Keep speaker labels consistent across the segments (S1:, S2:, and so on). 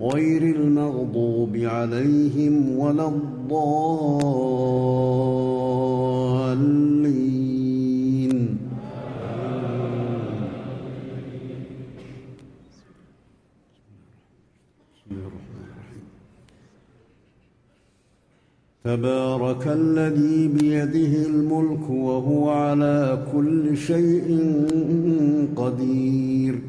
S1: غير المغضوب عليهم ولا الضالين. تبارك الذي بيده الملك وهو على كل شيء قدير.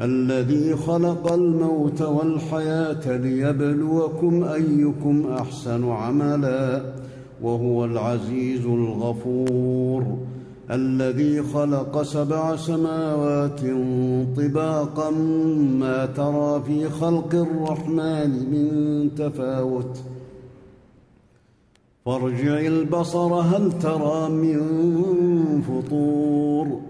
S1: الذي خلق الموت والحياة ليبلوكم أيكم أحسن عملا وهو العزيز الغفور. الذي خلق سبع سماوات طباقا ما ترى في خلق الرحمن من تفاوت. فارجع البصر هل ترى من فطور؟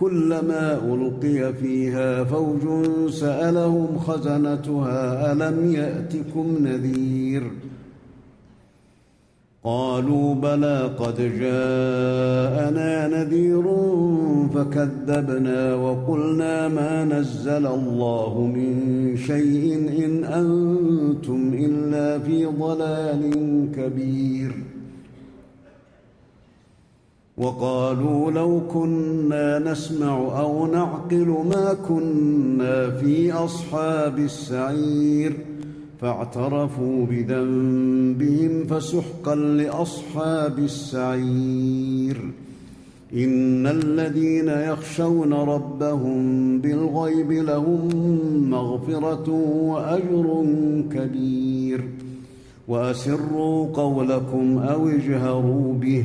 S1: كلما ألقي فيها فوج سألهم خزنتها ألم يأتكم نذير؟ قالوا بلى قد جاءنا نذير فكذبنا وقلنا ما نزل الله من شيء إن أنتم إلا في ضلال كبير. وقالوا لو كنا نسمع أو نعقل ما كنا في أصحاب السعير فاعترفوا بذنبهم فسحقا لأصحاب السعير. إن الذين يخشون ربهم بالغيب لهم مغفرة وأجر كبير. وأسروا قولكم أو اجهروا به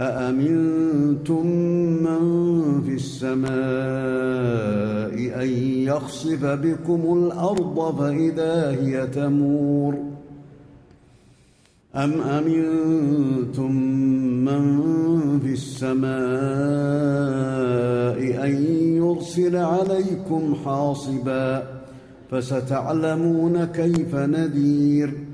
S1: أأمنتم من في السماء أن يخسف بكم الأرض فإذا هي تمور؟ أم أمنتم من في السماء أن يرسل عليكم حاصبا فستعلمون كيف نذير؟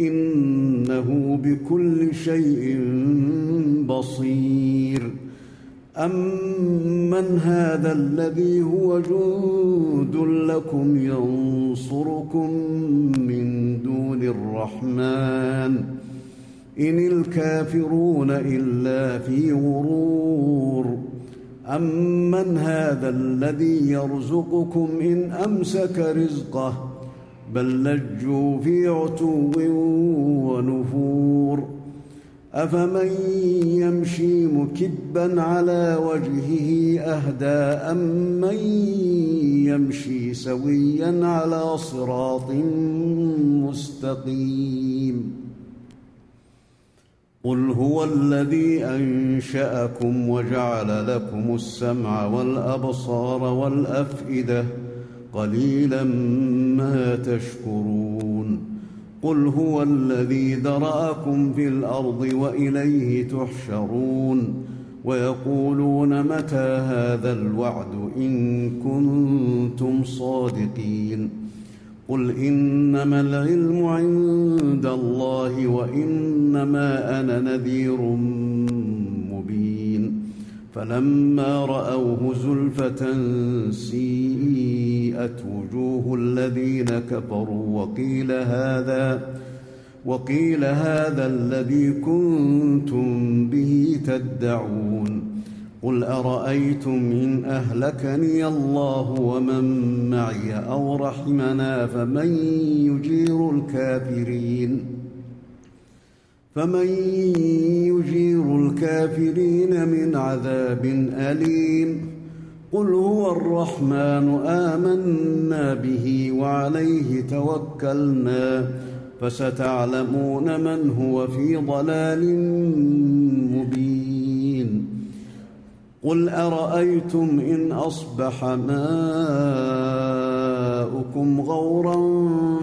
S1: إنه بكل شيء بصير. أمن هذا الذي هو جند لكم ينصركم من دون الرحمن. إن الكافرون إلا في غرور. أمن هذا الذي يرزقكم إن أمسك رزقه. بل لجوا في عتو ونفور. أفمن يمشي مكبا على وجهه أهدى امن يمشي سويا على صراط مستقيم. قل هو الذي أنشأكم وجعل لكم السمع والأبصار والأفئدة قليلا ما تشكرون. قل هو الذي ذرأكم في الأرض وإليه تحشرون. ويقولون متى هذا الوعد إن كنتم صادقين. قل إنما العلم عند الله وإنما أنا نذير مبين. فلما رأوه زلفة سيئت وجوه الذين كفروا وقيل هذا وقيل هذا الذي كنتم به تدعون. قل أرأيتم إن أهلكني الله ومن معي أو رحمنا فمن يجير الكافرين؟ فمن يجير الكافرين من عذاب أليم قل هو الرحمن آمنا به وعليه توكلنا فستعلمون من هو في ضلال مبين قل أرأيتم إن أصبح ماؤكم غورا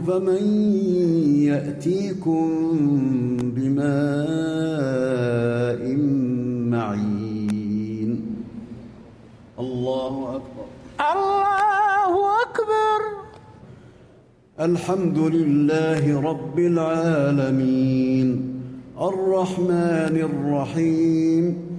S1: فمن يأتيكم بماء معين؟ الله أكبر.
S2: الله أكبر.
S1: الحمد لله رب العالمين. الرحمن الرحيم.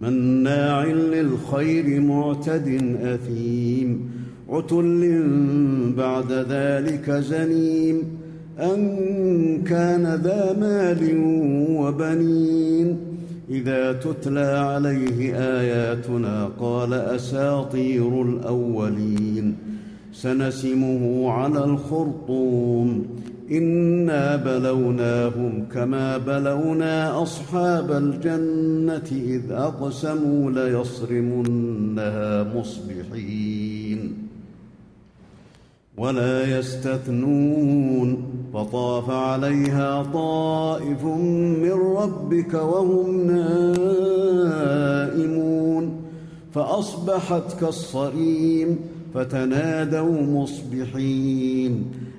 S1: مناع للخير معتد أثيم عتل بعد ذلك زنيم ان كان ذا مال وبنين؟ إذا تتلى عليه آياتنا قال أساطير الأولين سنسمه على الخرطوم. إنا بلوناهم كما بلونا أصحاب الجنة إذ أقسموا ليصرمنها مصبحين. ولا يستثنون. فطاف عليها طائف من ربك وهم نائمون. فأصبحت كالصريم فتنادوا مصبحين.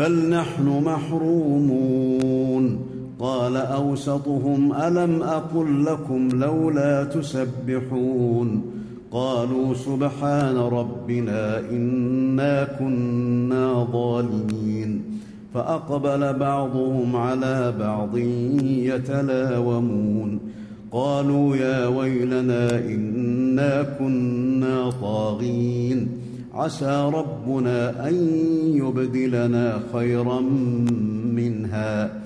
S1: بل نحن محرومون. قال أوسطهم ألم أقل لكم لولا تسبحون؟ قالوا سبحان ربنا إنا كنا ظالمين. فأقبل بعضهم على بعض يتلاومون. قالوا يا ويلنا إنا كنا طاغين. عسى ربنا أن يبدلنا خيرا منها.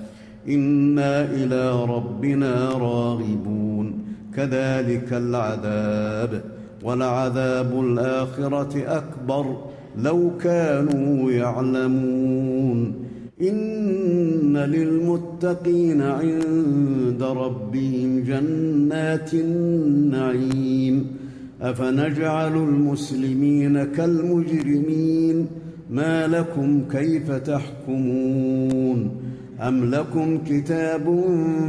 S1: إنا إلى ربنا راغبون. كذلك العذاب. ولعذاب الآخرة أكبر. لو كانوا يعلمون. إن للمتقين عند ربهم جنات النعيم. أفنجعل المسلمين كالمجرمين؟ ما لكم كيف تحكمون؟ أم لكم كتاب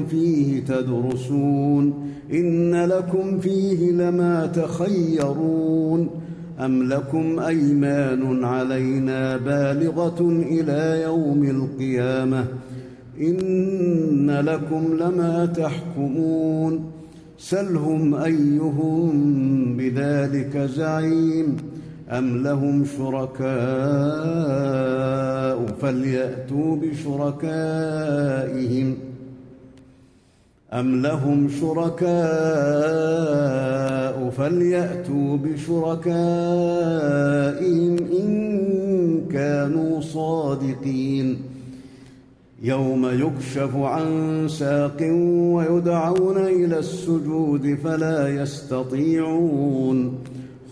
S1: فيه تدرسون؟ إن لكم فيه لما تخيرون؟ أم لكم أيمان علينا بالغة إلى يوم القيامة؟ إن لكم لما تحكمون؟ سلهم أيهم بذلك زعيم أم لهم شركاء فليأتوا بشركائهم أم لهم شركاء فليأتوا بشركائهم إن كانوا صادقين يوم يكشف عن ساق ويدعون إلى السجود فلا يستطيعون.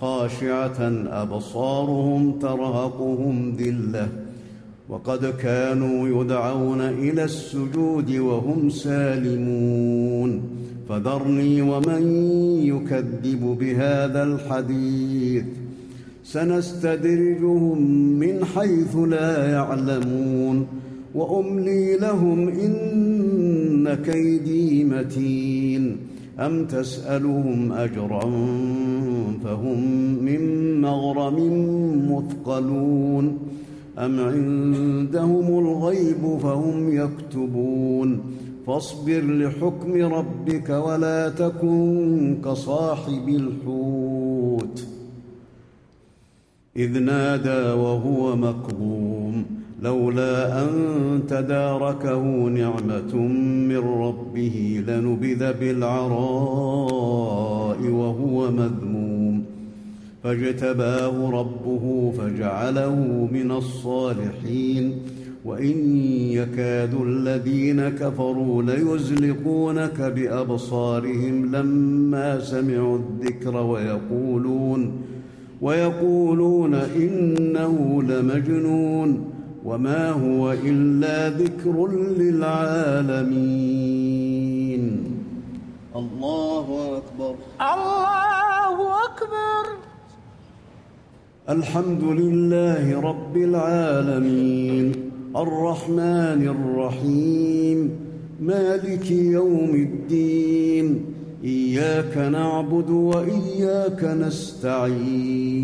S1: خاشعة أبصارهم ترهقهم ذِلَّةٌ. وقد كانوا يدعون إلى السجود وهم سالمون. فذرني ومن يكذب بهذا الحديث. سنستدرجهم من حيث لا يعلمون. وأملي لهم إن كيدي متين. أم تسألهم أجرا فهم من مغرم مثقلون. أم عندهم الغيب فهم يكتبون. فاصبر لحكم ربك ولا تكن كصاحب الحوت. إذ نادى وهو مكظوم. لولا أن تداركه نعمة من ربه لنبذ بالعراء وهو مذموم. فاجتباه ربه فجعله من الصالحين. وإن يكاد الذين كفروا ليزلقونك بأبصارهم لما سمعوا الذكر ويقولون ويقولون إنه لمجنون. وما هو الا ذكر للعالمين الله أكبر.
S2: الله أكبر.
S1: الحمد لله رب العالمين. الرحمن الرحيم. مالك يوم الدين. إياك نعبد وإياك نستعين.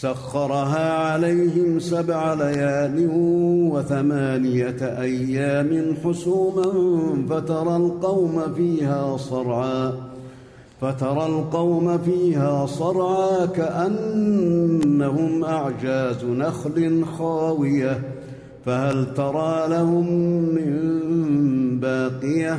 S1: سخرها عليهم سبع ليال وثمانية أيام حسوما فترى القوم فيها صرعا فترى القوم فيها صرعا كأنهم أعجاز نخل خاوية فهل ترى لهم من باقية؟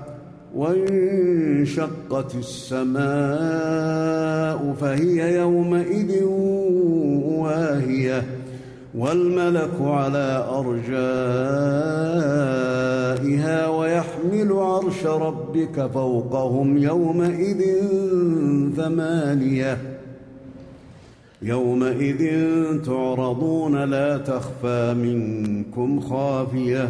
S1: وانشقت السماء فهي يومئذ واهية والملك على أرجائها ويحمل عرش ربك فوقهم يومئذ ثمانية يومئذ تعرضون لا تخفى منكم خافية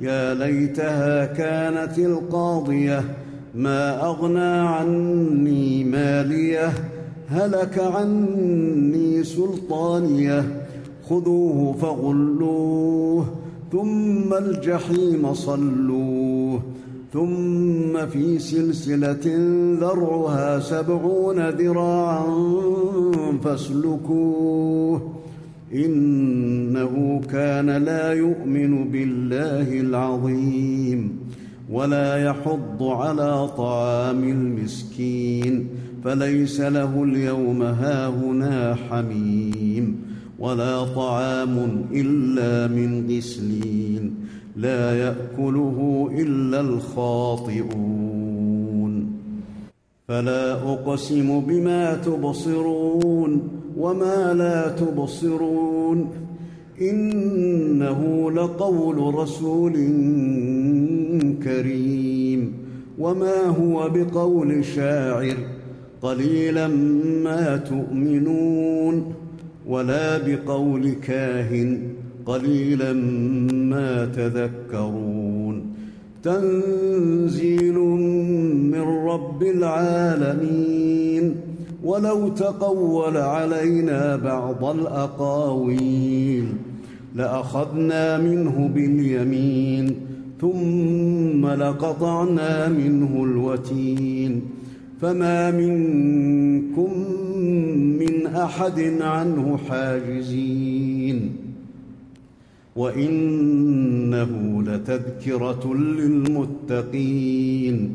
S1: يا ليتها كانت القاضية ما أغنى عني مالية هلك عني سلطانية خذوه فغلوه ثم الجحيم صلوه ثم في سلسلة ذرعها سبعون ذراعا فاسلكوه. إنه كان لا يؤمن بالله العظيم ولا يحض على طعام المسكين فليس له اليوم هاهنا حميم ولا طعام إلا من غسلين لا يأكله إلا الخاطئون فلا أقسم بما تبصرون وما لا تبصرون انه لقول رسول كريم وما هو بقول شاعر قليلا ما تؤمنون ولا بقول كاهن قليلا ما تذكرون تنزيل من رب العالمين ولو تقول علينا بعض الأقاويل لأخذنا منه باليمين ثم لقطعنا منه الوتين. فما منكم من أحد عنه حاجزين. وإنه لتذكرة للمتقين.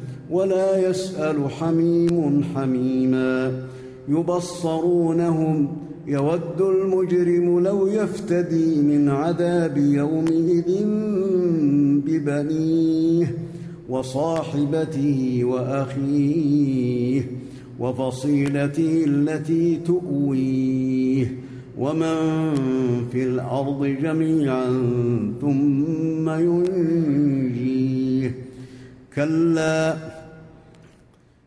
S1: ولا يسأل حميم حميما. يبصرونهم يود المجرم لو يفتدي من عذاب يومئذ ببنيه وصاحبته وأخيه وفصيلته التي تؤويه. ومن في الأرض جميعا ثم ينجيه. كلا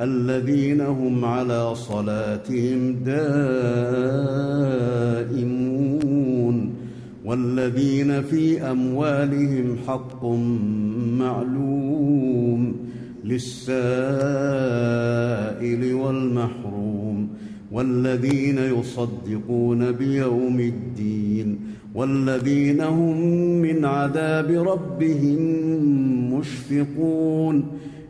S1: الذين هم على صلاتهم دائمون والذين في أموالهم حق معلوم للسائل والمحروم والذين يصدقون بيوم الدين والذين هم من عذاب ربهم مشفقون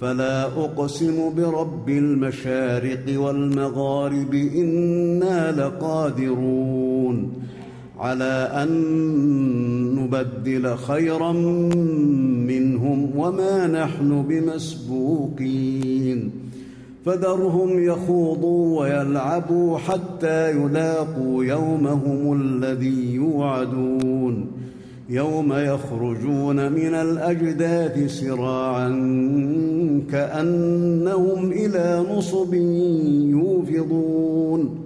S1: فلا أقسم برب المشارق والمغارب إنا لقادرون على أن نبدل خيرا منهم وما نحن بمسبوقين فذرهم يخوضوا ويلعبوا حتى يلاقوا يومهم الذي يوعدون يوم يخرجون من الاجداث سراعا كأنهم إلى نصب يوفضون.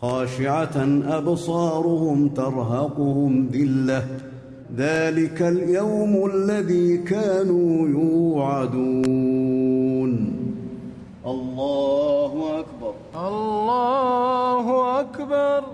S1: خاشعة أبصارهم ترهقهم ذلة. ذلك اليوم الذي كانوا يوعدون. الله أكبر.
S2: الله أكبر.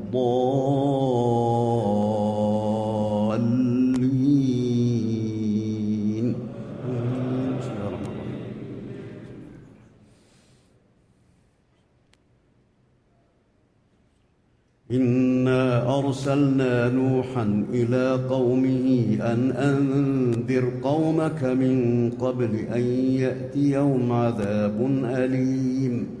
S1: الرحيم. إنا أرسلنا نوحا إلى قومه أن أنذر قومك من قبل أن ياتيهم عذاب أليم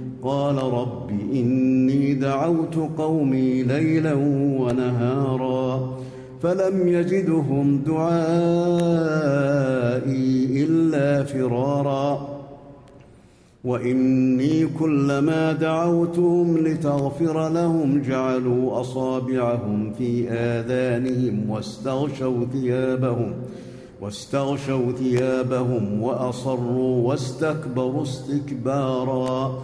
S1: قال رب إني دعوت قومي ليلا ونهارا فلم يجدهم دعائي إلا فرارا وإني كلما دعوتهم لتغفر لهم جعلوا أصابعهم في آذانهم واستغشوا ثيابهم واستغشوا ثيابهم وأصروا واستكبروا استكبارا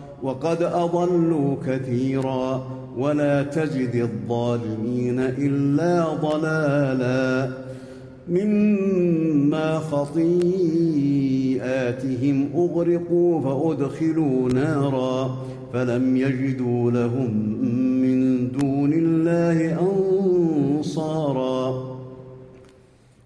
S1: وقد أضلوا كثيرا ولا تجد الظالمين إلا ضلالا مما خطيئاتهم أغرقوا فأدخلوا نارا فلم يجدوا لهم من دون الله أنصارا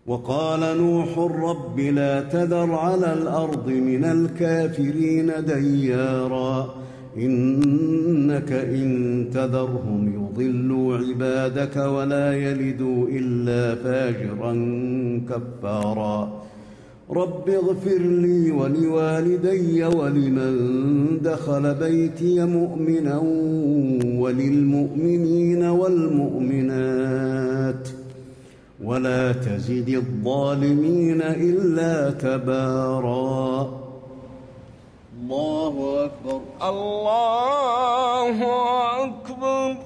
S1: وقال نوح رب لا تذر على الأرض من الكافرين ديارا إنك إن تذرهم يضلوا عبادك ولا يلدوا إلا فاجرا كفارا رب اغفر لي ولوالدي ولمن دخل بيتي مؤمنا وللمؤمنين والمؤمنات ولا تزد الظالمين إلا تبارا. الله أكبر.
S2: الله أكبر.